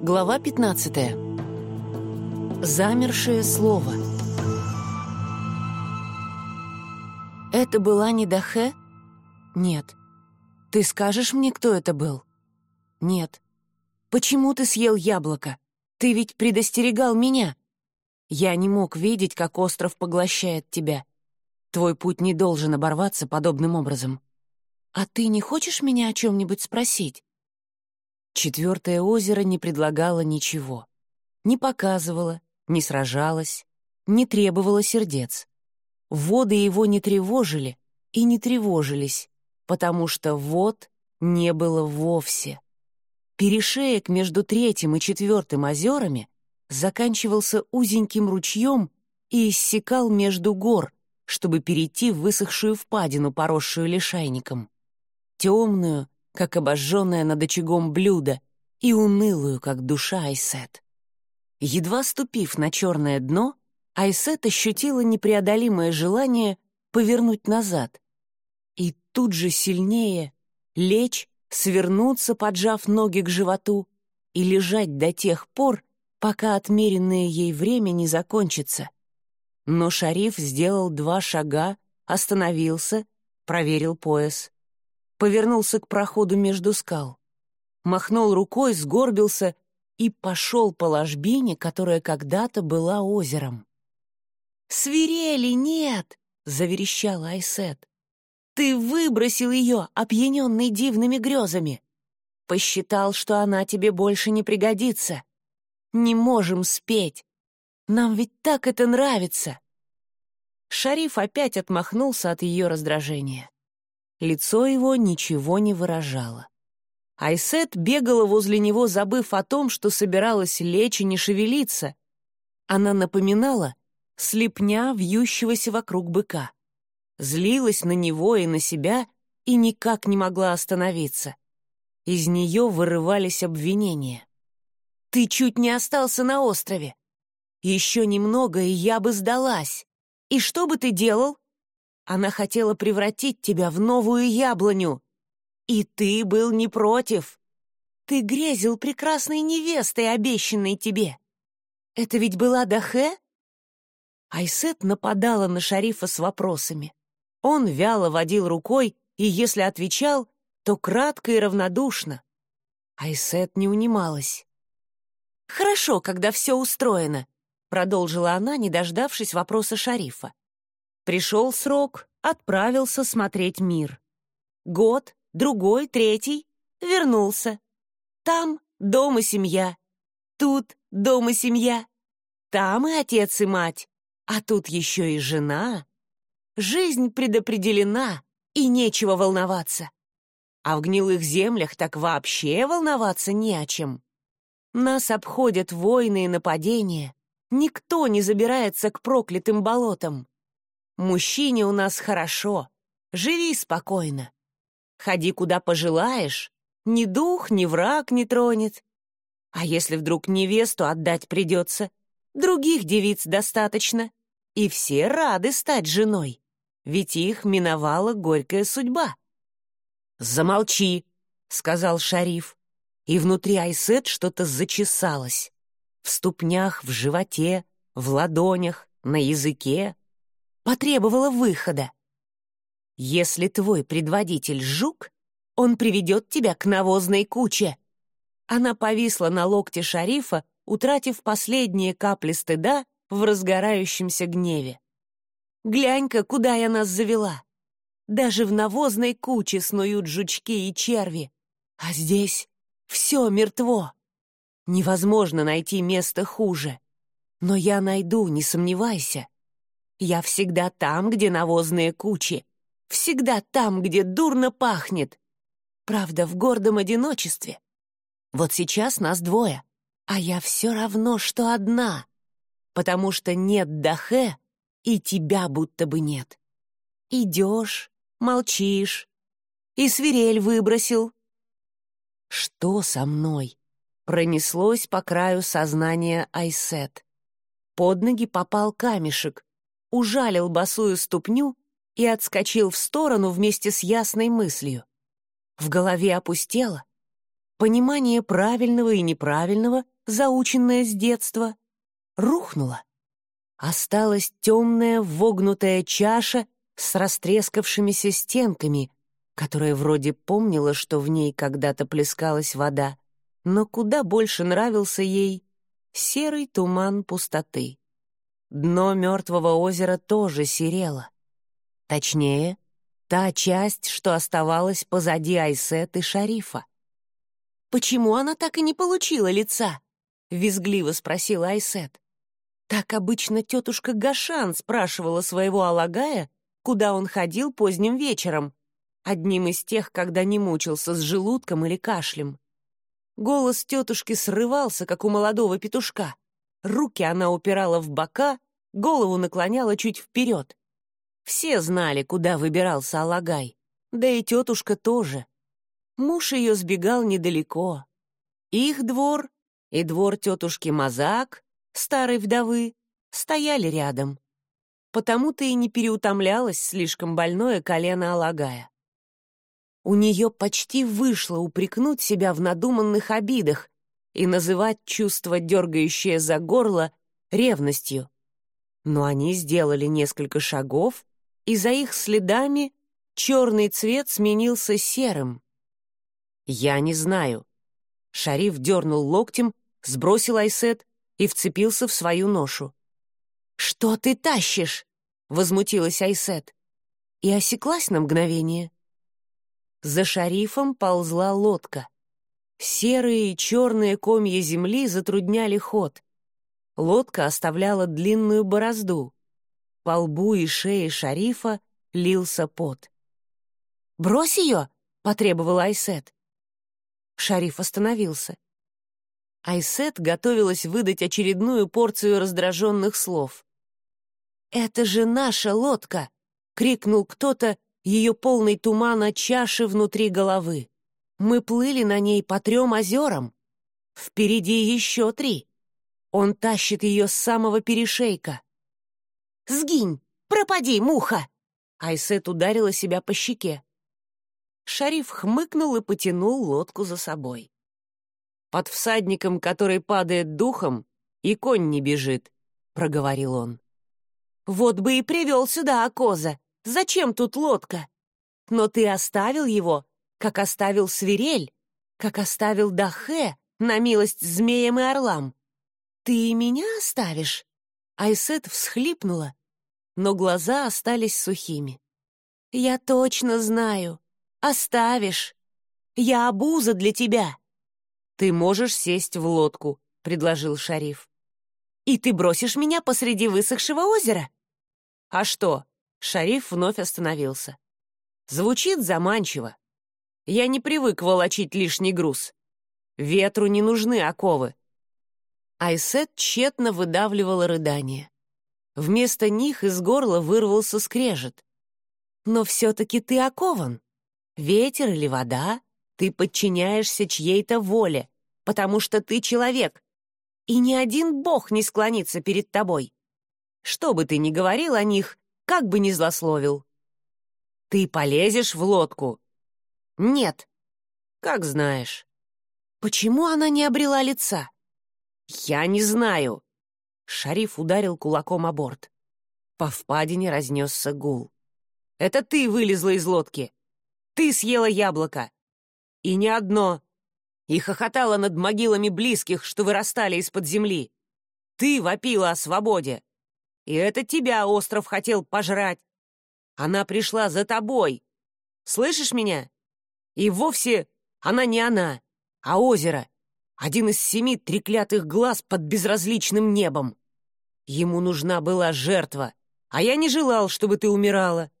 Глава 15. Замершее слово. Это была не Дахе? Нет. Ты скажешь мне, кто это был? Нет. Почему ты съел яблоко? Ты ведь предостерегал меня. Я не мог видеть, как остров поглощает тебя. Твой путь не должен оборваться подобным образом. А ты не хочешь меня о чем-нибудь спросить? Четвертое озеро не предлагало ничего. Не показывало, не сражалось, не требовало сердец. Воды его не тревожили и не тревожились, потому что вод не было вовсе. Перешеек между третьим и четвертым озерами заканчивался узеньким ручьем и иссекал между гор, чтобы перейти в высохшую впадину, поросшую лишайником. Темную, как обожженное над очагом блюдо, и унылую, как душа Айсет. Едва ступив на черное дно, Айсет ощутила непреодолимое желание повернуть назад и тут же сильнее лечь, свернуться, поджав ноги к животу, и лежать до тех пор, пока отмеренное ей время не закончится. Но шариф сделал два шага, остановился, проверил пояс повернулся к проходу между скал, махнул рукой, сгорбился и пошел по ложбине, которая когда-то была озером. «Свирели нет!» — заверещала Айсет. «Ты выбросил ее, опьяненный дивными грезами. Посчитал, что она тебе больше не пригодится. Не можем спеть. Нам ведь так это нравится!» Шариф опять отмахнулся от ее раздражения. Лицо его ничего не выражало. Айсет бегала возле него, забыв о том, что собиралась лечь и не шевелиться. Она напоминала слепня вьющегося вокруг быка. Злилась на него и на себя и никак не могла остановиться. Из нее вырывались обвинения. «Ты чуть не остался на острове. Еще немного, и я бы сдалась. И что бы ты делал? Она хотела превратить тебя в новую яблоню. И ты был не против. Ты грезил прекрасной невестой, обещанной тебе. Это ведь была Дахе? Айсет нападала на шарифа с вопросами. Он вяло водил рукой, и если отвечал, то кратко и равнодушно. Айсет не унималась. «Хорошо, когда все устроено», — продолжила она, не дождавшись вопроса шарифа. Пришел срок, отправился смотреть мир. Год, другой, третий, вернулся. Там дом и семья. Тут дом и семья. Там и отец, и мать. А тут еще и жена. Жизнь предопределена, и нечего волноваться. А в гнилых землях так вообще волноваться не о чем. Нас обходят войны и нападения. Никто не забирается к проклятым болотам. Мужчине у нас хорошо, живи спокойно. Ходи куда пожелаешь, ни дух, ни враг не тронет. А если вдруг невесту отдать придется, других девиц достаточно, и все рады стать женой, ведь их миновала горькая судьба. «Замолчи», — сказал шариф, и внутри Айсет что-то зачесалось. В ступнях, в животе, в ладонях, на языке потребовала выхода. «Если твой предводитель жук, он приведет тебя к навозной куче». Она повисла на локте шарифа, утратив последние капли стыда в разгорающемся гневе. «Глянь-ка, куда я нас завела! Даже в навозной куче снуют жучки и черви, а здесь все мертво. Невозможно найти место хуже. Но я найду, не сомневайся. Я всегда там, где навозные кучи. Всегда там, где дурно пахнет. Правда, в гордом одиночестве. Вот сейчас нас двое, а я все равно, что одна. Потому что нет Дахе, и тебя будто бы нет. Идешь, молчишь. И свирель выбросил. Что со мной? Пронеслось по краю сознания Айсет. Под ноги попал камешек, ужалил босую ступню и отскочил в сторону вместе с ясной мыслью. В голове опустело. понимание правильного и неправильного, заученное с детства, рухнуло. Осталась темная вогнутая чаша с растрескавшимися стенками, которая вроде помнила, что в ней когда-то плескалась вода, но куда больше нравился ей серый туман пустоты. Дно мертвого озера тоже серело. Точнее, та часть, что оставалась позади Айсет и Шарифа. «Почему она так и не получила лица?» — визгливо спросила Айсет. Так обычно тетушка Гашан спрашивала своего Алагая, куда он ходил поздним вечером, одним из тех, когда не мучился с желудком или кашлем. Голос тетушки срывался, как у молодого петушка. Руки она упирала в бока, голову наклоняла чуть вперед. Все знали, куда выбирался Алагай, да и тетушка тоже. Муж ее сбегал недалеко. Их двор и двор тетушки Мазак, старой вдовы, стояли рядом. Потому-то и не переутомлялось слишком больное колено Алагая. У нее почти вышло упрекнуть себя в надуманных обидах и называть чувство, дергающее за горло, ревностью. Но они сделали несколько шагов, и за их следами черный цвет сменился серым. «Я не знаю». Шариф дернул локтем, сбросил айсет и вцепился в свою ношу. «Что ты тащишь?» — возмутилась Айсет. И осеклась на мгновение. За шарифом ползла лодка. Серые и черные комья земли затрудняли ход. Лодка оставляла длинную борозду. По лбу и шее шарифа лился пот. «Брось ее!» — потребовала Айсет. Шариф остановился. Айсет готовилась выдать очередную порцию раздраженных слов. «Это же наша лодка!» — крикнул кто-то, ее полный тумана чаши внутри головы. «Мы плыли на ней по трем озерам. Впереди еще три. Он тащит ее с самого перешейка. «Сгинь! Пропади, муха!» Айсет ударила себя по щеке. Шариф хмыкнул и потянул лодку за собой. «Под всадником, который падает духом, и конь не бежит», — проговорил он. «Вот бы и привел сюда Акоза! Зачем тут лодка? Но ты оставил его, как оставил свирель, как оставил Дахе на милость змеям и орлам. Ты и меня оставишь?» Айсет всхлипнула, но глаза остались сухими. «Я точно знаю. Оставишь. Я обуза для тебя». «Ты можешь сесть в лодку», — предложил шариф. «И ты бросишь меня посреди высохшего озера?» «А что?» — шариф вновь остановился. «Звучит заманчиво. Я не привык волочить лишний груз. Ветру не нужны оковы». Айсет тщетно выдавливала рыдание. Вместо них из горла вырвался скрежет. «Но все-таки ты окован. Ветер или вода, ты подчиняешься чьей-то воле, потому что ты человек, и ни один бог не склонится перед тобой. Что бы ты ни говорил о них, как бы ни злословил. Ты полезешь в лодку? Нет. Как знаешь. Почему она не обрела лица? Я не знаю. Шариф ударил кулаком о борт. По впадине разнесся гул. Это ты вылезла из лодки. Ты съела яблоко. И не одно. И хохотала над могилами близких, что вырастали из-под земли. Ты вопила о свободе. И это тебя остров хотел пожрать. Она пришла за тобой. Слышишь меня? И вовсе она не она, а озеро. Один из семи треклятых глаз под безразличным небом. Ему нужна была жертва, а я не желал, чтобы ты умирала.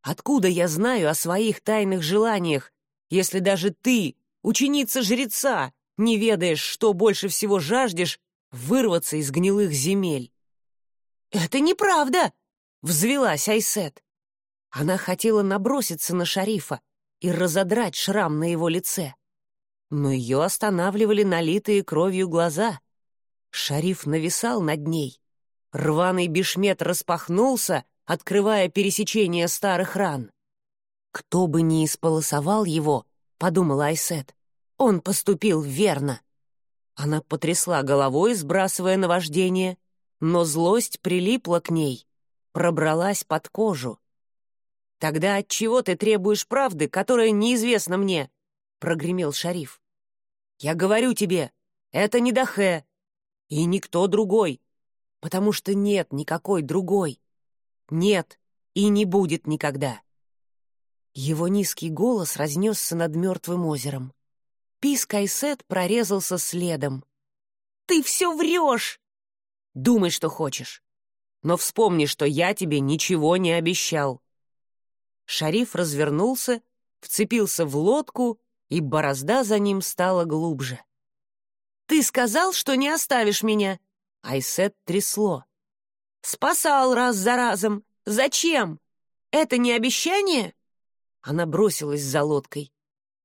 Откуда я знаю о своих тайных желаниях, если даже ты, ученица жреца, не ведаешь, что больше всего жаждешь вырваться из гнилых земель? «Это неправда!» — взвелась Айсет. Она хотела наброситься на шарифа и разодрать шрам на его лице. Но ее останавливали налитые кровью глаза. Шариф нависал над ней. Рваный бешмет распахнулся, открывая пересечение старых ран. «Кто бы ни исполосовал его», — подумала Айсет, — Он поступил верно. Она потрясла головой, сбрасывая наваждение, но злость прилипла к ней, пробралась под кожу. «Тогда от чего ты требуешь правды, которая неизвестна мне?» — прогремел шариф. «Я говорю тебе, это не Дахе и никто другой, потому что нет никакой другой. Нет и не будет никогда». Его низкий голос разнесся над мертвым озером. Пис Кайсет прорезался следом. «Ты все врешь!» «Думай, что хочешь. Но вспомни, что я тебе ничего не обещал». Шариф развернулся, вцепился в лодку, и борозда за ним стала глубже. «Ты сказал, что не оставишь меня!» Айсет трясло. «Спасал раз за разом. Зачем? Это не обещание?» Она бросилась за лодкой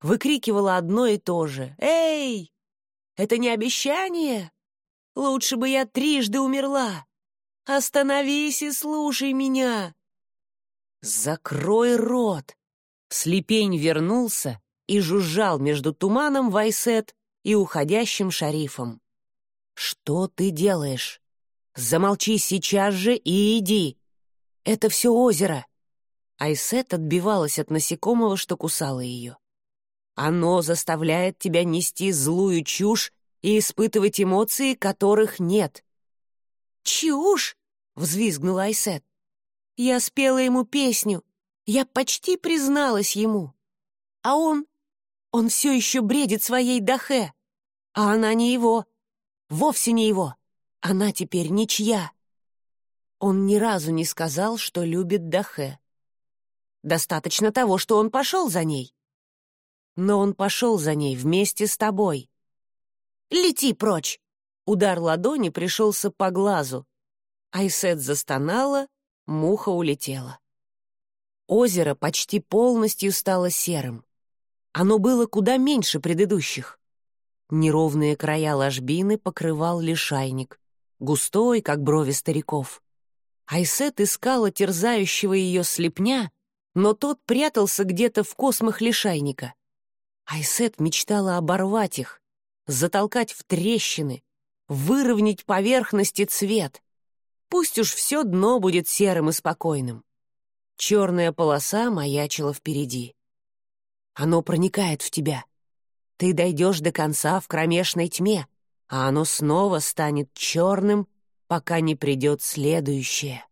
выкрикивала одно и то же. «Эй! Это не обещание? Лучше бы я трижды умерла! Остановись и слушай меня!» «Закрой рот!» Слепень вернулся и жужжал между туманом Вайсет и уходящим шарифом. «Что ты делаешь? Замолчи сейчас же и иди! Это все озеро!» Айсет отбивалась от насекомого, что кусало ее. Оно заставляет тебя нести злую чушь и испытывать эмоции, которых нет. «Чушь!» — взвизгнула Айсет. «Я спела ему песню. Я почти призналась ему. А он... Он все еще бредит своей Дахе. А она не его. Вовсе не его. Она теперь ничья». Он ни разу не сказал, что любит Дахе. Достаточно того, что он пошел за ней но он пошел за ней вместе с тобой. «Лети прочь!» Удар ладони пришелся по глазу. Айсет застонала, муха улетела. Озеро почти полностью стало серым. Оно было куда меньше предыдущих. Неровные края ложбины покрывал лишайник, густой, как брови стариков. Айсет искала терзающего ее слепня, но тот прятался где-то в космах лишайника. Айсет мечтала оборвать их, затолкать в трещины, выровнять поверхность и цвет. Пусть уж все дно будет серым и спокойным. Черная полоса маячила впереди. Оно проникает в тебя. Ты дойдешь до конца в кромешной тьме, а оно снова станет черным, пока не придет следующее.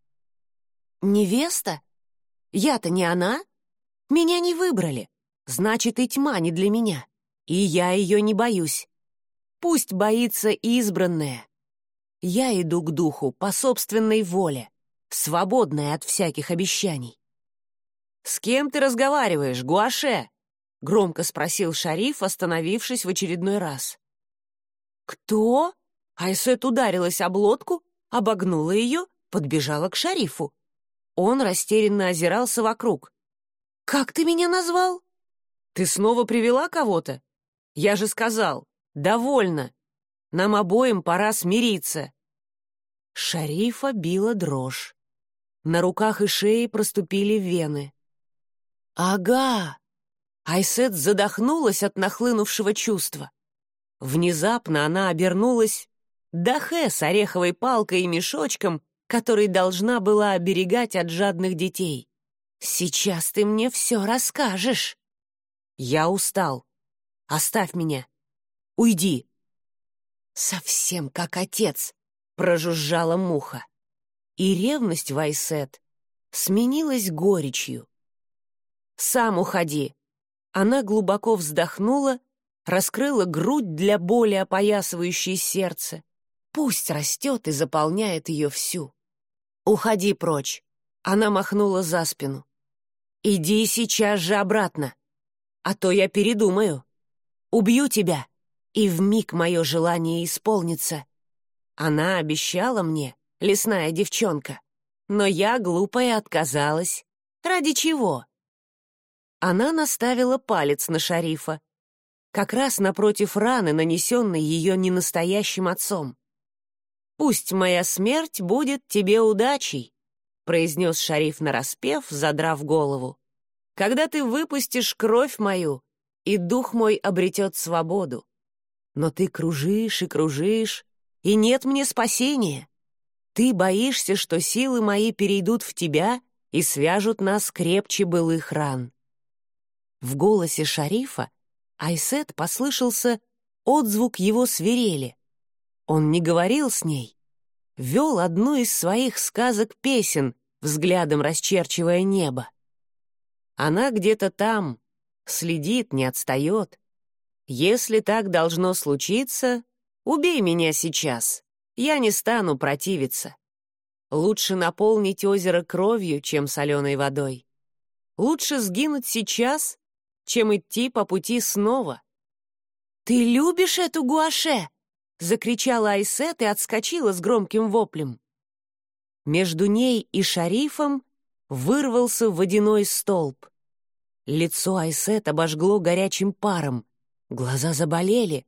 «Невеста? Я-то не она? Меня не выбрали. Значит, и тьма не для меня. И я ее не боюсь. Пусть боится избранная. Я иду к духу по собственной воле, свободная от всяких обещаний. «С кем ты разговариваешь, Гуаше?» — громко спросил шариф, остановившись в очередной раз. «Кто?» Айсет ударилась об лодку, обогнула ее, подбежала к шарифу. Он растерянно озирался вокруг. «Как ты меня назвал?» «Ты снова привела кого-то? Я же сказал, довольно. Нам обоим пора смириться». Шарифа била дрожь. На руках и шее проступили вены. «Ага!» Айсет задохнулась от нахлынувшего чувства. Внезапно она обернулась Дахе с ореховой палкой и мешочком, который должна была оберегать от жадных детей. «Сейчас ты мне все расскажешь!» «Я устал. Оставь меня. Уйди». «Совсем как отец», — прожужжала муха. И ревность Вайсет сменилась горечью. «Сам уходи». Она глубоко вздохнула, раскрыла грудь для боли, опоясывающей сердце. Пусть растет и заполняет ее всю. «Уходи прочь». Она махнула за спину. «Иди сейчас же обратно а то я передумаю. Убью тебя, и вмиг мое желание исполнится. Она обещала мне, лесная девчонка, но я, глупая, отказалась. Ради чего? Она наставила палец на шарифа, как раз напротив раны, нанесенной ее ненастоящим отцом. «Пусть моя смерть будет тебе удачей», — произнес шариф нараспев, задрав голову. Когда ты выпустишь кровь мою, и дух мой обретет свободу. Но ты кружишь и кружишь, и нет мне спасения. Ты боишься, что силы мои перейдут в тебя и свяжут нас крепче былых ран. В голосе шарифа Айсет послышался отзвук его свирели. Он не говорил с ней, вел одну из своих сказок-песен, взглядом расчерчивая небо. Она где-то там, следит, не отстает. Если так должно случиться, убей меня сейчас, я не стану противиться. Лучше наполнить озеро кровью, чем соленой водой. Лучше сгинуть сейчас, чем идти по пути снова. «Ты любишь эту гуаше?» — закричала Айсет и отскочила с громким воплем. Между ней и шарифом вырвался водяной столб. Лицо Айсет обожгло горячим паром, глаза заболели.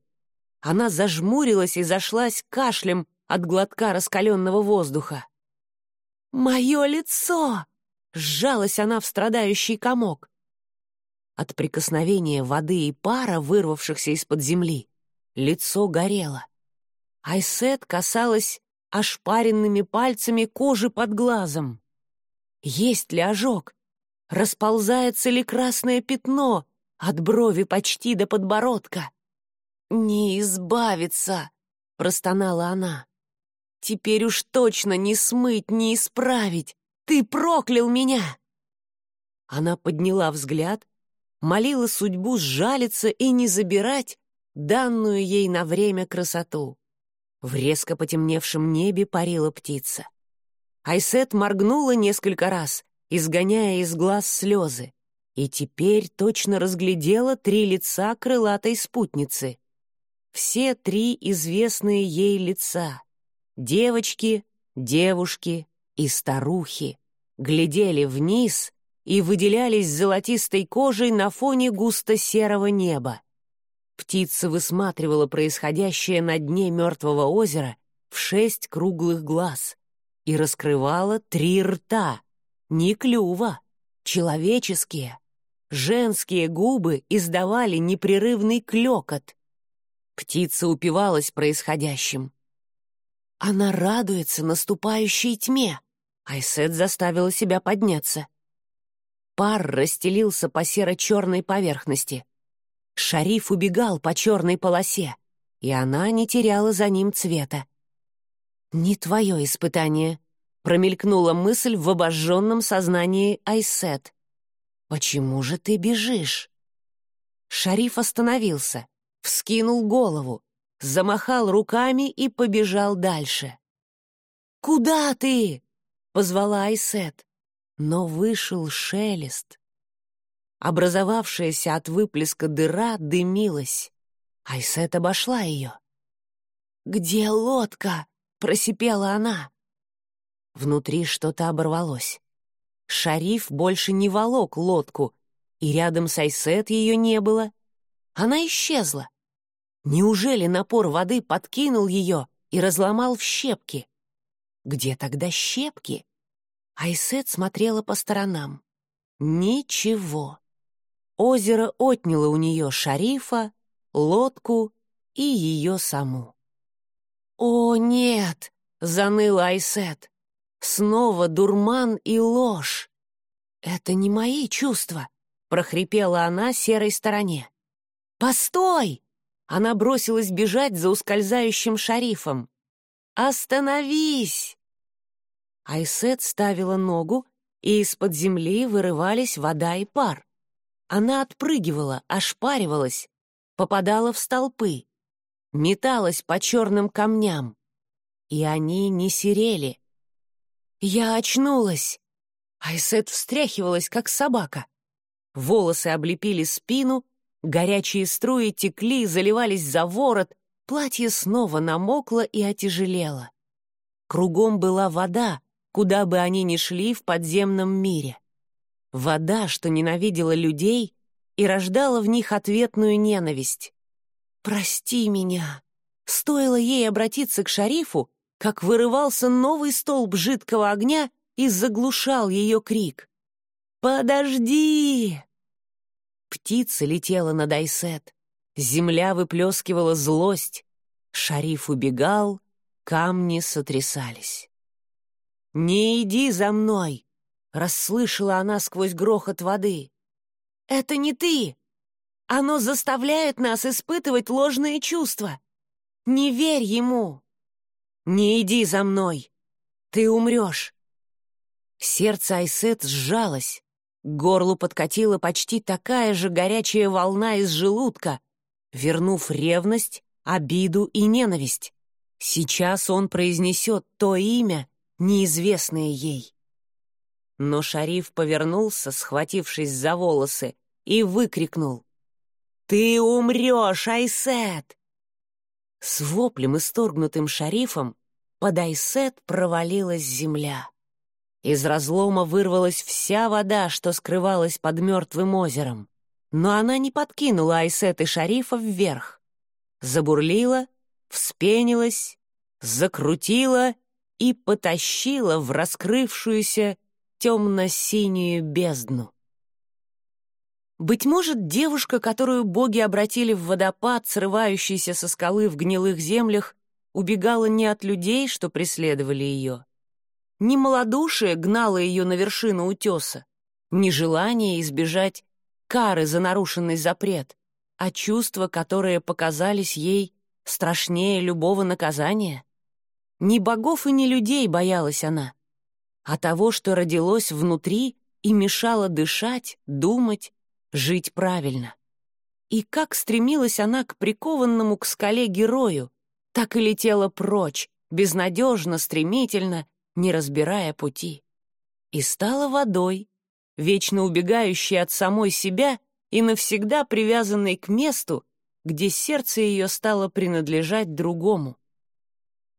Она зажмурилась и зашлась кашлем от глотка раскаленного воздуха. «Мое лицо!» — сжалась она в страдающий комок. От прикосновения воды и пара, вырвавшихся из-под земли, лицо горело. Айсет касалась ошпаренными пальцами кожи под глазом. Есть ли ожог? Расползается ли красное пятно от брови почти до подбородка? «Не избавиться!» — простонала она. «Теперь уж точно не смыть, не исправить! Ты проклял меня!» Она подняла взгляд молила судьбу сжалиться и не забирать данную ей на время красоту. В резко потемневшем небе парила птица. Айсет моргнула несколько раз, изгоняя из глаз слезы, и теперь точно разглядела три лица крылатой спутницы. Все три известные ей лица — девочки, девушки и старухи — глядели вниз и выделялись золотистой кожей на фоне густо-серого неба. Птица высматривала происходящее на дне мертвого озера в шесть круглых глаз и раскрывала три рта, не клюва, человеческие. Женские губы издавали непрерывный клёкот. Птица упивалась происходящим. Она радуется наступающей тьме. Айсет заставила себя подняться. Пар расстелился по серо-черной поверхности. Шариф убегал по черной полосе, и она не теряла за ним цвета. «Не твое испытание», — промелькнула мысль в обожженном сознании Айсет. «Почему же ты бежишь?» Шариф остановился, вскинул голову, замахал руками и побежал дальше. «Куда ты?» — позвала Айсет но вышел шелест. Образовавшаяся от выплеска дыра дымилась. Айсет обошла ее. «Где лодка?» — просипела она. Внутри что-то оборвалось. Шариф больше не волок лодку, и рядом с Айсет ее не было. Она исчезла. Неужели напор воды подкинул ее и разломал в щепки? Где тогда щепки? Айсет смотрела по сторонам. Ничего. Озеро отняло у нее шарифа, лодку и ее саму. «О, нет!» — заныла Айсет. «Снова дурман и ложь!» «Это не мои чувства!» — прохрипела она серой стороне. «Постой!» Она бросилась бежать за ускользающим шарифом. «Остановись!» Айсет ставила ногу, и из-под земли вырывались вода и пар. Она отпрыгивала, ошпаривалась, попадала в столпы, металась по черным камням. И они не серели. Я очнулась. Айсет встряхивалась, как собака. Волосы облепили спину, горячие струи текли, заливались за ворот, платье снова намокло и отяжелело. Кругом была вода, куда бы они ни шли в подземном мире. Вода, что ненавидела людей и рождала в них ответную ненависть. «Прости меня!» Стоило ей обратиться к шарифу, как вырывался новый столб жидкого огня и заглушал ее крик. «Подожди!» Птица летела над Айсет, земля выплескивала злость, шариф убегал, камни сотрясались. «Не иди за мной!» — расслышала она сквозь грохот воды. «Это не ты! Оно заставляет нас испытывать ложные чувства! Не верь ему!» «Не иди за мной! Ты умрешь!» Сердце Айсет сжалось, к горлу подкатила почти такая же горячая волна из желудка, вернув ревность, обиду и ненависть. Сейчас он произнесет то имя, неизвестное ей. Но шариф повернулся, схватившись за волосы, и выкрикнул. «Ты умрешь, Айсет!» С воплем, исторгнутым шарифом, под Айсет провалилась земля. Из разлома вырвалась вся вода, что скрывалась под мертвым озером. Но она не подкинула Айсет и шарифа вверх. Забурлила, вспенилась, закрутила и потащила в раскрывшуюся темно-синюю бездну. Быть может, девушка, которую боги обратили в водопад, срывающийся со скалы в гнилых землях, убегала не от людей, что преследовали ее. Не малодушие гнало ее на вершину утеса, не желание избежать кары за нарушенный запрет, а чувства, которые показались ей страшнее любого наказания. Ни богов и ни людей боялась она, а того, что родилось внутри и мешало дышать, думать, жить правильно. И как стремилась она к прикованному к скале герою, так и летела прочь, безнадежно, стремительно, не разбирая пути. И стала водой, вечно убегающей от самой себя и навсегда привязанной к месту, где сердце ее стало принадлежать другому.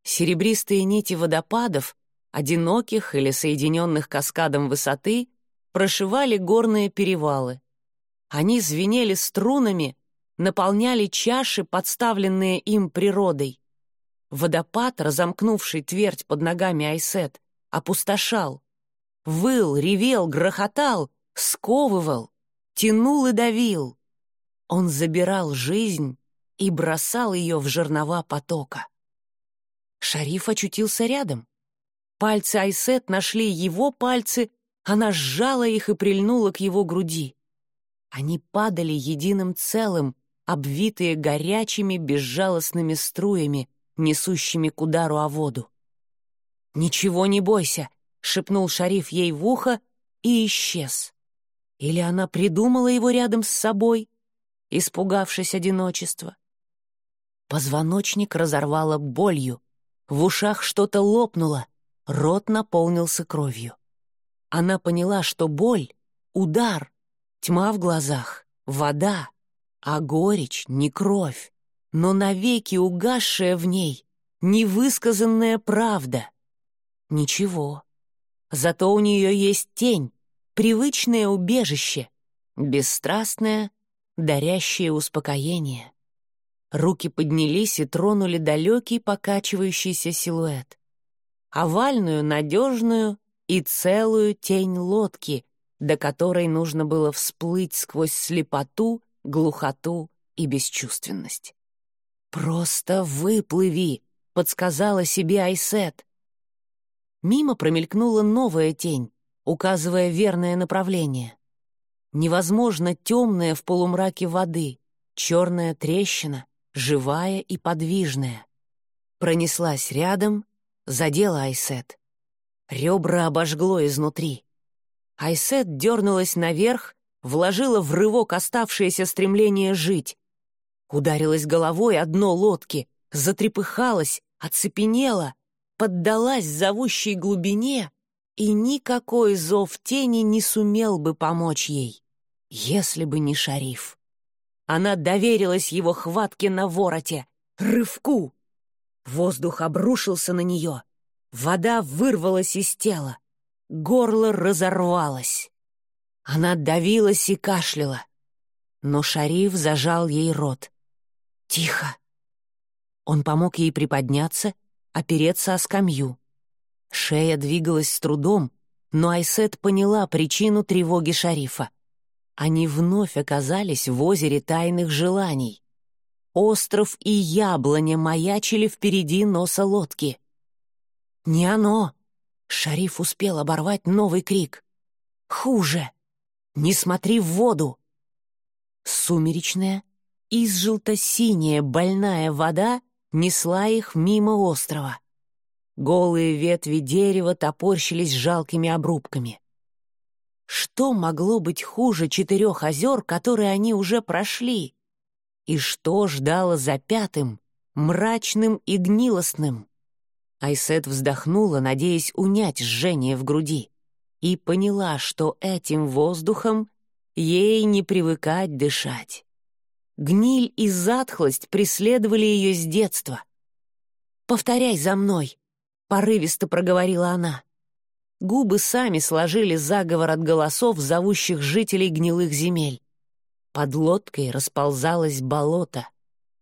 Серебристые нити водопадов, одиноких или соединенных каскадом высоты, прошивали горные перевалы. Они звенели струнами, наполняли чаши, подставленные им природой. Водопад, разомкнувший твердь под ногами Айсет, опустошал. Выл, ревел, грохотал, сковывал, тянул и давил. Он забирал жизнь и бросал ее в жернова потока. Шариф очутился рядом. Пальцы Айсет нашли его пальцы, она сжала их и прильнула к его груди. Они падали единым целым, обвитые горячими безжалостными струями, несущими к удару о воду. «Ничего не бойся», — шепнул шариф ей в ухо и исчез. Или она придумала его рядом с собой, испугавшись одиночества. Позвоночник разорвало болью, в ушах что-то лопнуло, рот наполнился кровью. Она поняла, что боль — удар, тьма в глазах, вода, а горечь — не кровь, но навеки угасшая в ней невысказанная правда. Ничего. Зато у нее есть тень, привычное убежище, бесстрастное, дарящее успокоение. Руки поднялись и тронули далекий покачивающийся силуэт. Овальную, надежную и целую тень лодки, до которой нужно было всплыть сквозь слепоту, глухоту и бесчувственность. «Просто выплыви!» — подсказала себе Айсет. Мимо промелькнула новая тень, указывая верное направление. Невозможно темная в полумраке воды, черная трещина, живая и подвижная. Пронеслась рядом, задела Айсет. Ребра обожгло изнутри. Айсет дернулась наверх, вложила в рывок оставшееся стремление жить. Ударилась головой о дно лодки, затрепыхалась, оцепенела, поддалась зовущей глубине, и никакой зов тени не сумел бы помочь ей, если бы не шариф. Она доверилась его хватке на вороте, рывку. Воздух обрушился на нее, вода вырвалась из тела, горло разорвалось. Она давилась и кашляла, но шариф зажал ей рот. «Тихо!» Он помог ей приподняться, опереться о скамью. Шея двигалась с трудом, но Айсет поняла причину тревоги шарифа. Они вновь оказались в озере тайных желаний. Остров и яблоня маячили впереди носа лодки. «Не оно!» — Шариф успел оборвать новый крик. «Хуже! Не смотри в воду!» Сумеречная, изжелто-синяя больная вода несла их мимо острова. Голые ветви дерева топорщились жалкими обрубками. Что могло быть хуже четырех озер, которые они уже прошли? И что ждало за пятым, мрачным и гнилостным? Айсет вздохнула, надеясь унять жжение в груди, и поняла, что этим воздухом ей не привыкать дышать. Гниль и затхлость преследовали ее с детства. «Повторяй за мной», — порывисто проговорила она. Губы сами сложили заговор от голосов, зовущих жителей гнилых земель. Под лодкой расползалось болото.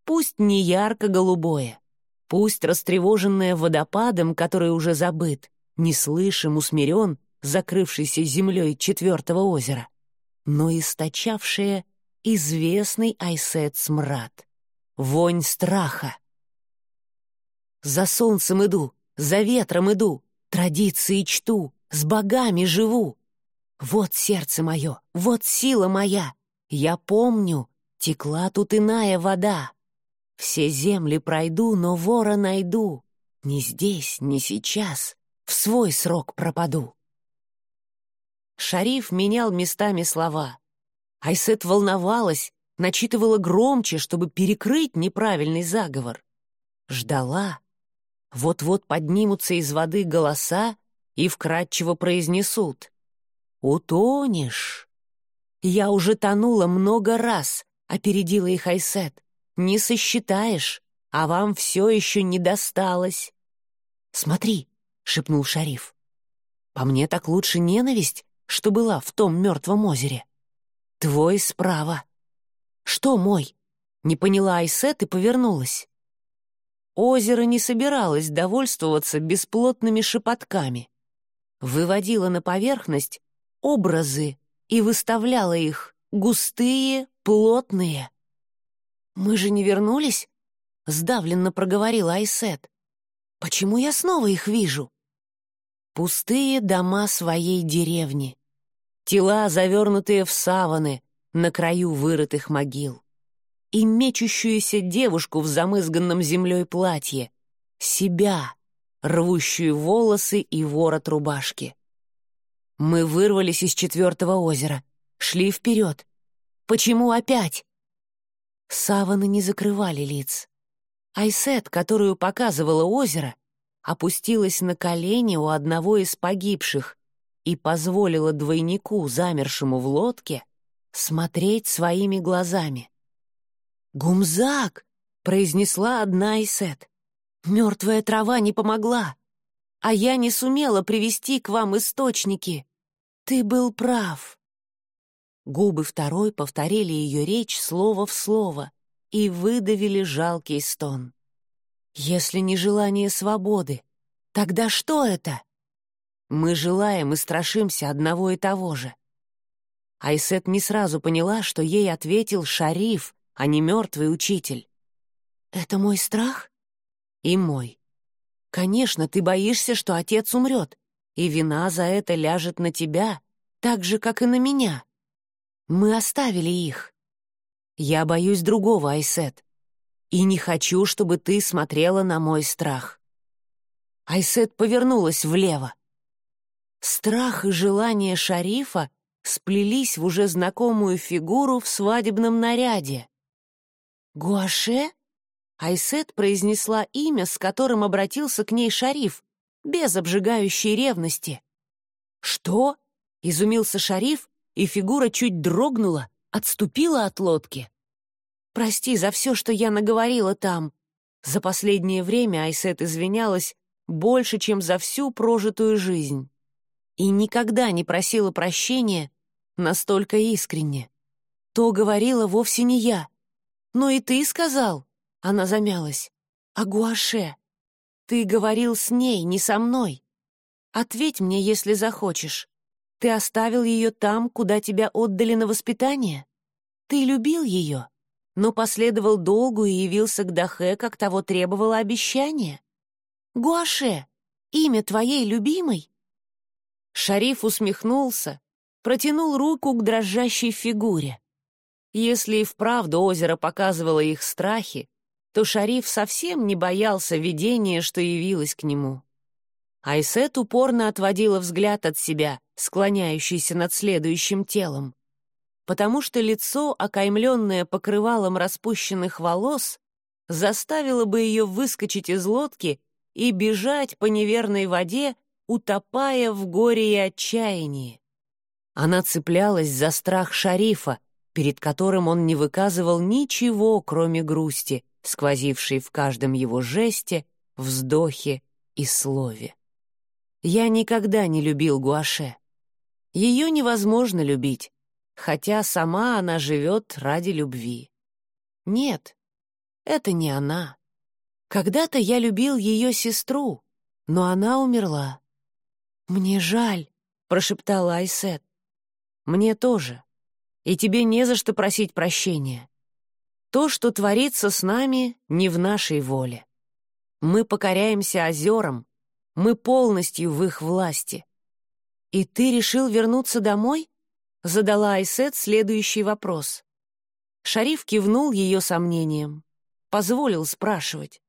Пусть не ярко-голубое, пусть растревоженное водопадом, который уже забыт, неслышим, усмирен, закрывшийся землей четвертого озера, но источавшее известный Айсет смрад. Вонь страха. За солнцем иду, за ветром иду, традиции чту, с богами живу. Вот сердце мое, вот сила моя. Я помню, текла тут иная вода. Все земли пройду, но вора найду. Ни здесь, ни сейчас, в свой срок пропаду. Шариф менял местами слова. Айсет волновалась, начитывала громче, чтобы перекрыть неправильный заговор. Ждала. Вот-вот поднимутся из воды голоса и вкратчиво произнесут. «Утонешь!» «Я уже тонула много раз», — опередила их Айсет. «Не сосчитаешь, а вам все еще не досталось». «Смотри», — шепнул шариф. «По мне так лучше ненависть, что была в том мертвом озере». «Твой справа». «Что мой?» Не поняла Айсет и повернулась. Озеро не собиралось довольствоваться бесплотными шепотками. Выводило на поверхность образы и выставляло их, густые, плотные. «Мы же не вернулись?» — сдавленно проговорила Айсет. «Почему я снова их вижу?» Пустые дома своей деревни. Тела, завернутые в саваны, на краю вырытых могил. И мечущуюся девушку в замызганном землей платье. Себя, рвущую волосы и ворот рубашки. Мы вырвались из четвертого озера, шли вперед. Почему опять? Саваны не закрывали лиц. Айсет, которую показывало озеро, опустилась на колени у одного из погибших и позволила двойнику, замершему в лодке, смотреть своими глазами. «Гумзак!» — произнесла одна из сет. «Мертвая трава не помогла, а я не сумела привести к вам источники. Ты был прав». Губы второй повторили ее речь слово в слово и выдавили жалкий стон. «Если не желание свободы, тогда что это?» Мы желаем и страшимся одного и того же. Айсет не сразу поняла, что ей ответил шариф, а не мертвый учитель. «Это мой страх?» «И мой. Конечно, ты боишься, что отец умрет, и вина за это ляжет на тебя, так же, как и на меня. Мы оставили их. Я боюсь другого, Айсет, и не хочу, чтобы ты смотрела на мой страх». Айсет повернулась влево. Страх и желание шарифа сплелись в уже знакомую фигуру в свадебном наряде. «Гуаше?» Айсет произнесла имя, с которым обратился к ней шариф, без обжигающей ревности. «Что?» — изумился шариф, и фигура чуть дрогнула, отступила от лодки. «Прости за все, что я наговорила там». За последнее время Айсет извинялась больше, чем за всю прожитую жизнь и никогда не просила прощения настолько искренне. То говорила вовсе не я. Но и ты сказал, она замялась, а Гуаше. Ты говорил с ней, не со мной. Ответь мне, если захочешь. Ты оставил ее там, куда тебя отдали на воспитание? Ты любил ее, но последовал долгу и явился к Дахе, как того требовало обещание. Гуаше, имя твоей любимой?» Шариф усмехнулся, протянул руку к дрожащей фигуре. Если и вправду озеро показывало их страхи, то Шариф совсем не боялся видения, что явилось к нему. Айсет упорно отводила взгляд от себя, склоняющийся над следующим телом, потому что лицо, окаймленное покрывалом распущенных волос, заставило бы ее выскочить из лодки и бежать по неверной воде, утопая в горе и отчаянии. Она цеплялась за страх шарифа, перед которым он не выказывал ничего, кроме грусти, сквозившей в каждом его жесте, вздохе и слове. Я никогда не любил Гуаше. Ее невозможно любить, хотя сама она живет ради любви. Нет, это не она. Когда-то я любил ее сестру, но она умерла. «Мне жаль», — прошептала Айсет. «Мне тоже. И тебе не за что просить прощения. То, что творится с нами, не в нашей воле. Мы покоряемся озерам, мы полностью в их власти. И ты решил вернуться домой?» — задала Айсет следующий вопрос. Шариф кивнул ее сомнением, позволил спрашивать.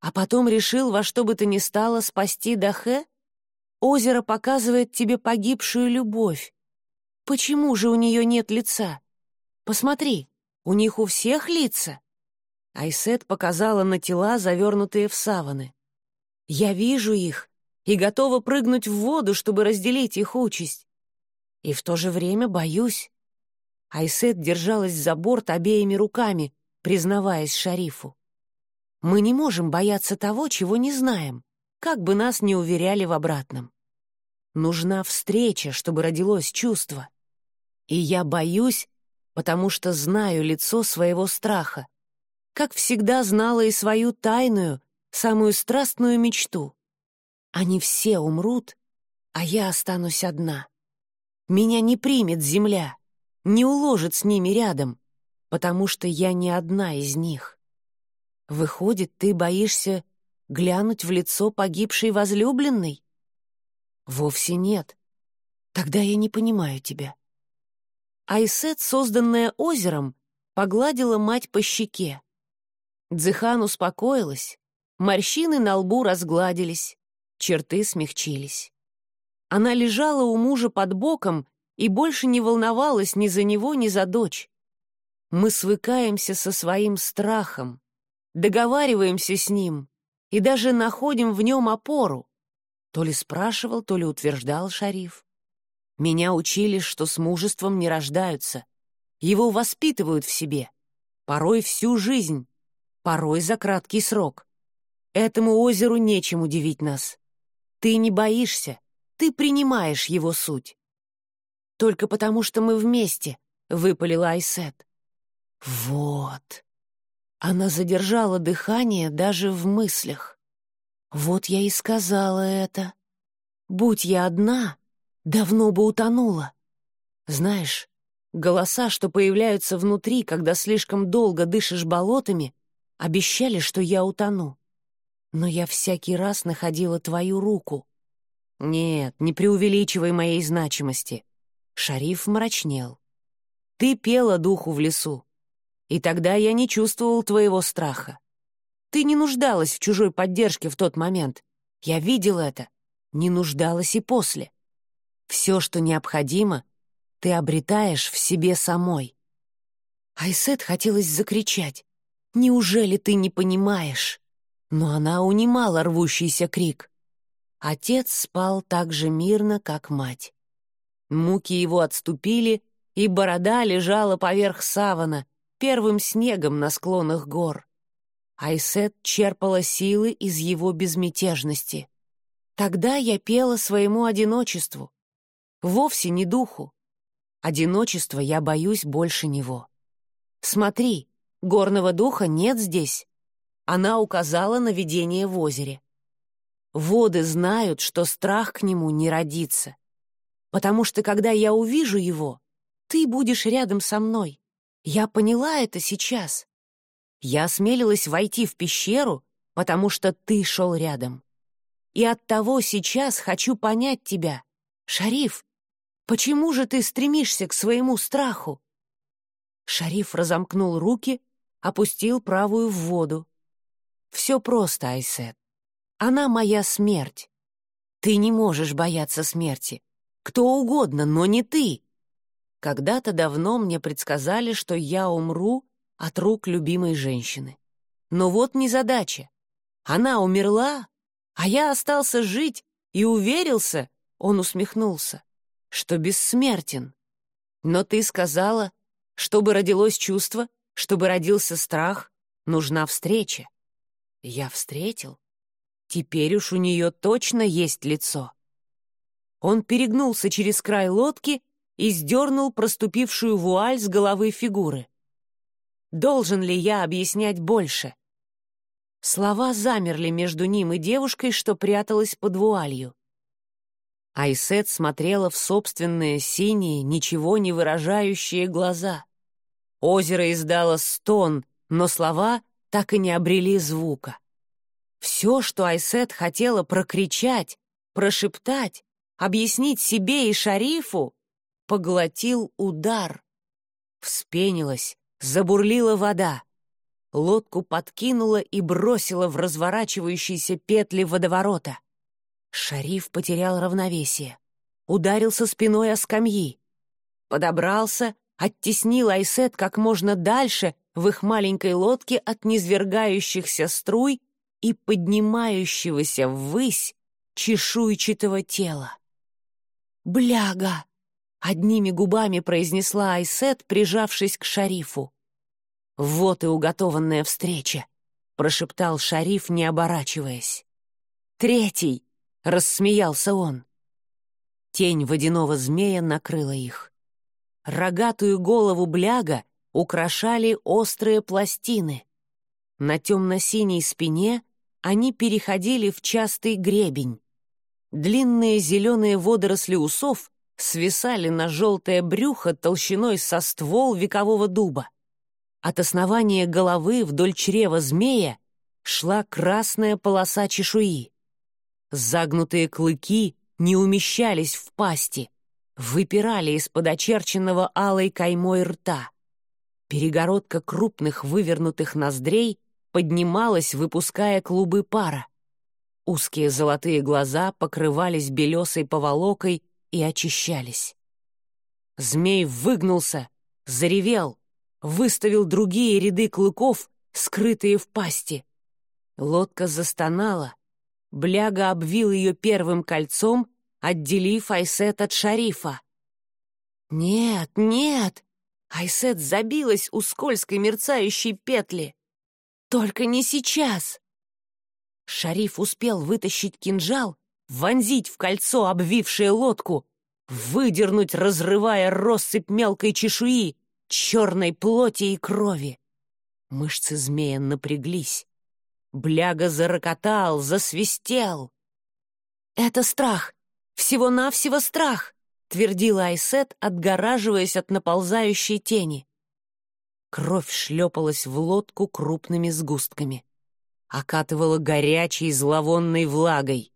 А потом решил во что бы то ни стало спасти Дахе? Озеро показывает тебе погибшую любовь. Почему же у нее нет лица? Посмотри, у них у всех лица. Айсет показала на тела, завернутые в саваны. Я вижу их и готова прыгнуть в воду, чтобы разделить их участь. И в то же время боюсь. Айсет держалась за борт обеими руками, признаваясь шарифу. Мы не можем бояться того, чего не знаем, как бы нас ни уверяли в обратном. Нужна встреча, чтобы родилось чувство. И я боюсь, потому что знаю лицо своего страха, как всегда знала и свою тайную, самую страстную мечту. Они все умрут, а я останусь одна. Меня не примет земля, не уложит с ними рядом, потому что я не одна из них. Выходит, ты боишься глянуть в лицо погибшей возлюбленной? Вовсе нет. Тогда я не понимаю тебя. Айсет, созданная озером, погладила мать по щеке. Дзыхан успокоилась, морщины на лбу разгладились, черты смягчились. Она лежала у мужа под боком и больше не волновалась ни за него, ни за дочь. Мы свыкаемся со своим страхом, договариваемся с ним и даже находим в нем опору. То ли спрашивал, то ли утверждал шариф. Меня учили, что с мужеством не рождаются. Его воспитывают в себе. Порой всю жизнь, порой за краткий срок. Этому озеру нечем удивить нас. Ты не боишься, ты принимаешь его суть. Только потому, что мы вместе, — выпалила Айсет. Вот. Она задержала дыхание даже в мыслях. Вот я и сказала это. Будь я одна, давно бы утонула. Знаешь, голоса, что появляются внутри, когда слишком долго дышишь болотами, обещали, что я утону. Но я всякий раз находила твою руку. Нет, не преувеличивай моей значимости. Шариф мрачнел. Ты пела духу в лесу. И тогда я не чувствовал твоего страха. Ты не нуждалась в чужой поддержке в тот момент. Я видел это. Не нуждалась и после. Все, что необходимо, ты обретаешь в себе самой. Айсет хотелось закричать. «Неужели ты не понимаешь?» Но она унимала рвущийся крик. Отец спал так же мирно, как мать. Муки его отступили, и борода лежала поверх савана, первым снегом на склонах гор. Айсет черпала силы из его безмятежности. Тогда я пела своему одиночеству. Вовсе не духу. Одиночество я боюсь больше него. Смотри, горного духа нет здесь. Она указала на видение в озере. Воды знают, что страх к нему не родится. потому что, когда я увижу его, ты будешь рядом со мной. Я поняла это сейчас. Я осмелилась войти в пещеру, потому что ты шел рядом. И оттого сейчас хочу понять тебя. Шариф, почему же ты стремишься к своему страху?» Шариф разомкнул руки, опустил правую в воду. «Все просто, Айсет. Она моя смерть. Ты не можешь бояться смерти. Кто угодно, но не ты. Когда-то давно мне предсказали, что я умру от рук любимой женщины. Но вот незадача. Она умерла, а я остался жить и уверился, он усмехнулся, что бессмертен. Но ты сказала, чтобы родилось чувство, чтобы родился страх, нужна встреча. Я встретил. Теперь уж у нее точно есть лицо. Он перегнулся через край лодки и сдернул проступившую вуаль с головы фигуры. Должен ли я объяснять больше? Слова замерли между ним и девушкой, что пряталась под вуалью. Айсет смотрела в собственные синие, ничего не выражающие глаза. Озеро издало стон, но слова так и не обрели звука. Все, что Айсет хотела прокричать, прошептать, объяснить себе и шарифу, поглотил удар. Вспенилась, забурлила вода лодку подкинула и бросила в разворачивающиеся петли водоворота. Шариф потерял равновесие, ударился спиной о скамьи, подобрался, оттеснил Айсет как можно дальше в их маленькой лодке от низвергающихся струй и поднимающегося ввысь чешуйчатого тела. «Бляга!» — одними губами произнесла Айсет, прижавшись к шарифу. «Вот и уготованная встреча», — прошептал шариф, не оборачиваясь. «Третий!» — рассмеялся он. Тень водяного змея накрыла их. Рогатую голову бляга украшали острые пластины. На темно-синей спине они переходили в частый гребень. Длинные зеленые водоросли усов свисали на желтое брюхо толщиной со ствол векового дуба. От основания головы вдоль чрева змея шла красная полоса чешуи. Загнутые клыки не умещались в пасти, выпирали из-под очерченного алой каймой рта. Перегородка крупных вывернутых ноздрей поднималась, выпуская клубы пара. Узкие золотые глаза покрывались белесой поволокой и очищались. Змей выгнулся, заревел — выставил другие ряды клыков, скрытые в пасти. Лодка застонала. Бляга обвил ее первым кольцом, отделив Айсет от шарифа. «Нет, нет!» Айсет забилась у скользкой мерцающей петли. «Только не сейчас!» Шариф успел вытащить кинжал, вонзить в кольцо, обвившее лодку, выдернуть, разрывая россыпь мелкой чешуи, черной плоти и крови. Мышцы змея напряглись. Бляга зарокотал, засвистел. «Это страх! Всего-навсего страх!» — твердила Айсет, отгораживаясь от наползающей тени. Кровь шлепалась в лодку крупными сгустками. Окатывала горячей зловонной влагой.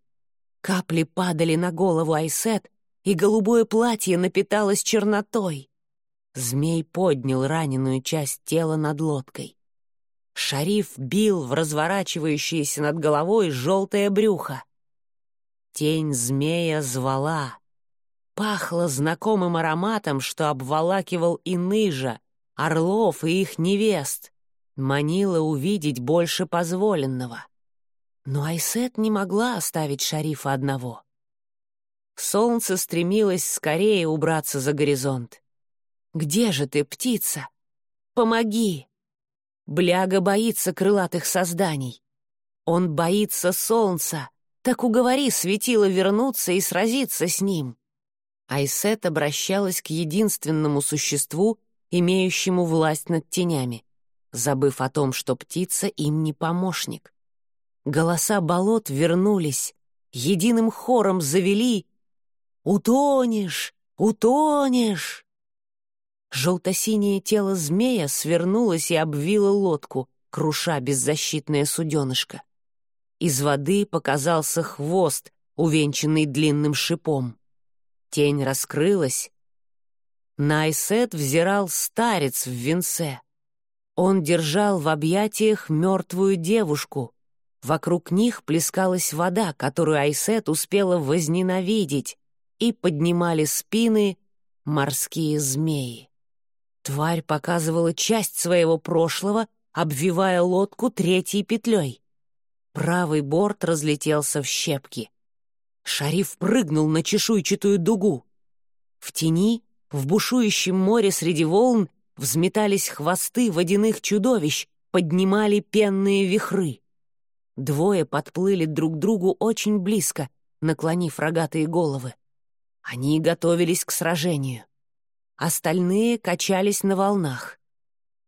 Капли падали на голову Айсет, и голубое платье напиталось чернотой. Змей поднял раненую часть тела над лодкой. Шариф бил в разворачивающееся над головой желтое брюхо. Тень змея звала. Пахло знакомым ароматом, что обволакивал и ныжа, орлов и их невест. Манила увидеть больше позволенного. Но Айсет не могла оставить шарифа одного. Солнце стремилось скорее убраться за горизонт. Где же ты, птица? Помоги!» Бляга боится крылатых созданий. Он боится солнца. Так уговори светило вернуться и сразиться с ним. Айсет обращалась к единственному существу, имеющему власть над тенями, забыв о том, что птица им не помощник. Голоса болот вернулись, единым хором завели «Утонешь! Утонешь!» Желто-синее тело змея свернулось и обвило лодку, круша беззащитное суденышко. Из воды показался хвост, увенчанный длинным шипом. Тень раскрылась. Найсет взирал старец в венце. Он держал в объятиях мертвую девушку. Вокруг них плескалась вода, которую Айсет успела возненавидеть, и поднимали спины морские змеи. Тварь показывала часть своего прошлого, обвивая лодку третьей петлей. Правый борт разлетелся в щепки. Шариф прыгнул на чешуйчатую дугу. В тени, в бушующем море среди волн, взметались хвосты водяных чудовищ, поднимали пенные вихры. Двое подплыли друг к другу очень близко, наклонив рогатые головы. Они готовились к сражению. Остальные качались на волнах.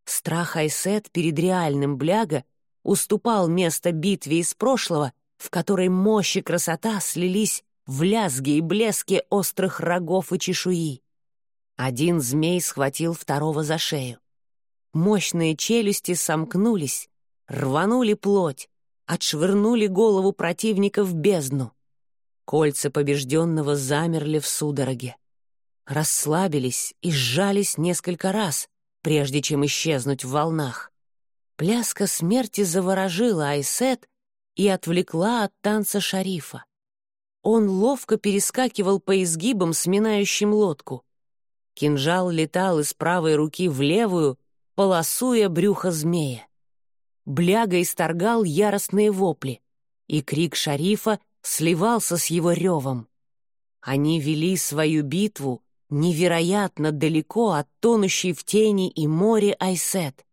Страх Айсет перед реальным Бляга уступал место битве из прошлого, в которой мощь и красота слились в лязге и блеске острых рогов и чешуи. Один змей схватил второго за шею. Мощные челюсти сомкнулись, рванули плоть, отшвырнули голову противника в бездну. Кольца побежденного замерли в судороге. Расслабились и сжались несколько раз, прежде чем исчезнуть в волнах. Пляска смерти заворожила Айсет и отвлекла от танца шарифа. Он ловко перескакивал по изгибам, сминающим лодку. Кинжал летал из правой руки в левую, полосуя брюхо змея. Бляга исторгал яростные вопли, и крик шарифа сливался с его ревом. Они вели свою битву невероятно далеко от тонущей в тени и море Айсет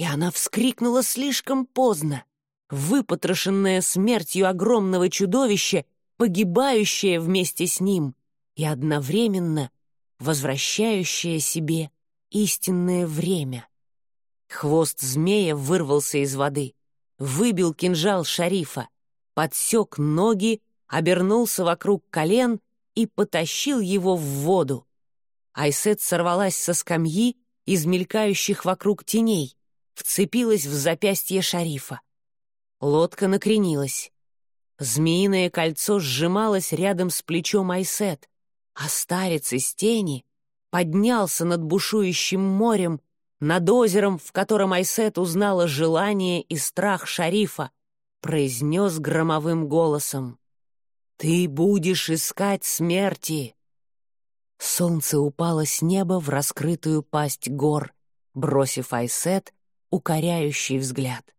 и она вскрикнула слишком поздно, выпотрошенная смертью огромного чудовища, погибающее вместе с ним и одновременно возвращающее себе истинное время. Хвост змея вырвался из воды, выбил кинжал шарифа, подсек ноги, обернулся вокруг колен и потащил его в воду. Айсет сорвалась со скамьи из мелькающих вокруг теней, вцепилась в запястье шарифа. Лодка накренилась. Змеиное кольцо сжималось рядом с плечом Айсет, а старец из тени поднялся над бушующим морем, над озером, в котором Айсет узнала желание и страх шарифа, произнес громовым голосом. «Ты будешь искать смерти!» Солнце упало с неба в раскрытую пасть гор, бросив Айсет укоряющий взгляд.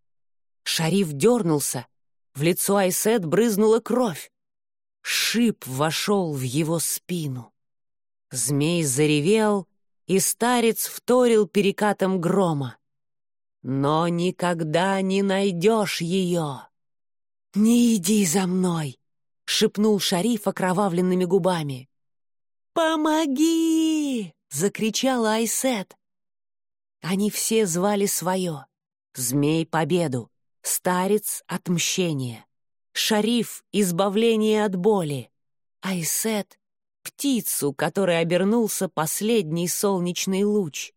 Шариф дернулся, в лицо Айсет брызнула кровь. Шип вошел в его спину. Змей заревел, и старец вторил перекатом грома. «Но никогда не найдешь ее!» «Не иди за мной!» — шепнул шариф окровавленными губами. «Помоги!» — закричала Айсет. Они все звали свое. Змей — победу, старец — отмщение, шариф — избавление от боли, Айсет — птицу, которой обернулся последний солнечный луч.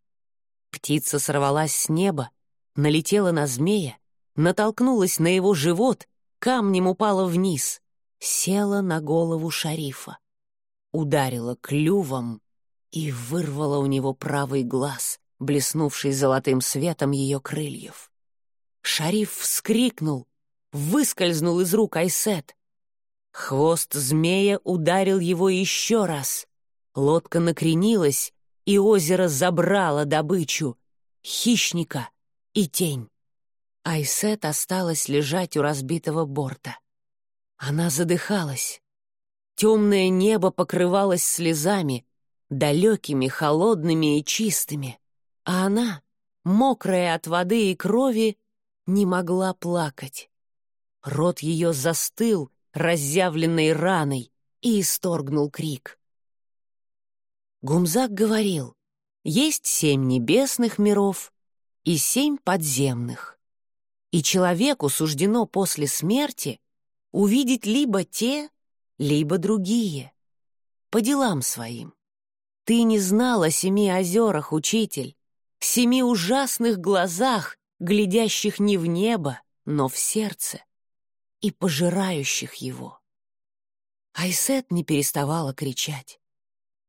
Птица сорвалась с неба, налетела на змея, натолкнулась на его живот, камнем упала вниз, села на голову шарифа, ударила клювом и вырвала у него правый глаз, блеснувший золотым светом ее крыльев. Шариф вскрикнул, выскользнул из рук Айсет. Хвост змея ударил его еще раз. Лодка накренилась, и озеро забрало добычу — хищника и тень. Айсет осталась лежать у разбитого борта. Она задыхалась. Темное небо покрывалось слезами, далекими, холодными и чистыми а она, мокрая от воды и крови, не могла плакать. Рот ее застыл, разъявленной раной, и исторгнул крик. Гумзак говорил, есть семь небесных миров и семь подземных, и человеку суждено после смерти увидеть либо те, либо другие. по делам своим. Ты не знал о семи озерах, учитель, семи ужасных глазах, глядящих не в небо, но в сердце, и пожирающих его. Айсет не переставала кричать.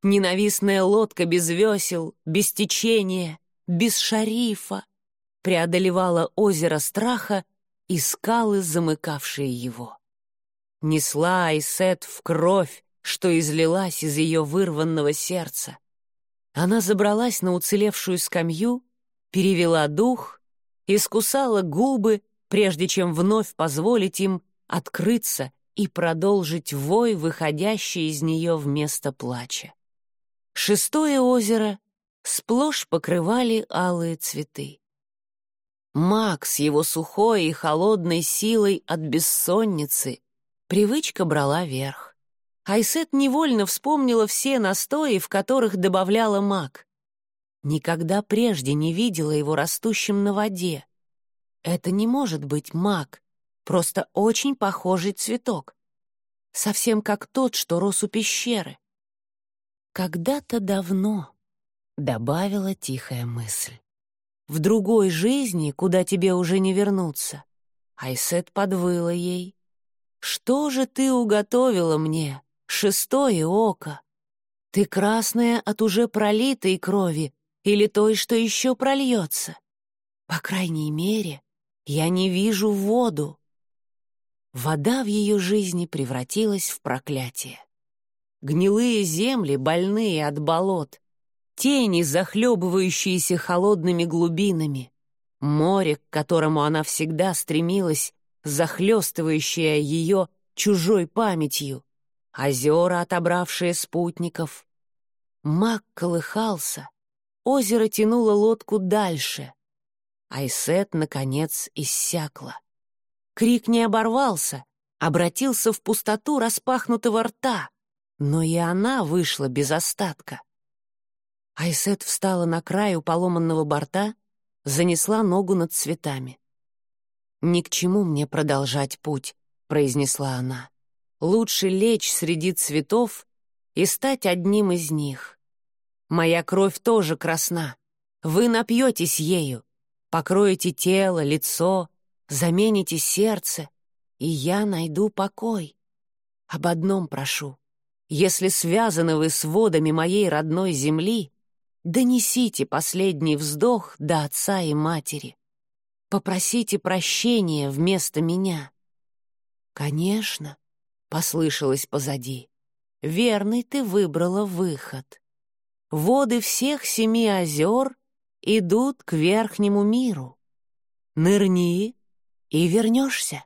Ненавистная лодка без весел, без течения, без шарифа преодолевала озеро страха и скалы, замыкавшие его. Несла Айсет в кровь, что излилась из ее вырванного сердца. Она забралась на уцелевшую скамью, перевела дух, искусала губы, прежде чем вновь позволить им открыться и продолжить вой, выходящий из нее вместо плача. Шестое озеро сплошь покрывали алые цветы. Макс его сухой и холодной силой от бессонницы привычка брала верх. Айсет невольно вспомнила все настои, в которых добавляла мак. Никогда прежде не видела его растущим на воде. Это не может быть мак, просто очень похожий цветок. Совсем как тот, что рос у пещеры. «Когда-то давно», — добавила тихая мысль. «В другой жизни, куда тебе уже не вернуться». Айсет подвыла ей. «Что же ты уготовила мне, шестое око? Ты красная от уже пролитой крови или той, что еще прольется? По крайней мере, я не вижу воду». Вода в ее жизни превратилась в проклятие гнилые земли, больные от болот, тени, захлебывающиеся холодными глубинами, море, к которому она всегда стремилась, захлестывающее ее чужой памятью, озера, отобравшие спутников. Маг колыхался, озеро тянуло лодку дальше. Айсет, наконец, иссякла. Крик не оборвался, обратился в пустоту распахнутого рта — но и она вышла без остатка. Айсет встала на краю поломанного борта, занесла ногу над цветами. «Ни к чему мне продолжать путь», — произнесла она. «Лучше лечь среди цветов и стать одним из них. Моя кровь тоже красна. Вы напьетесь ею, покроете тело, лицо, замените сердце, и я найду покой. Об одном прошу если связаны вы с водами моей родной земли, донесите последний вздох до отца и матери. Попросите прощения вместо меня. Конечно, послышалось позади. Верный ты выбрала выход. Воды всех семи озер идут к верхнему миру. Нырни и вернешься.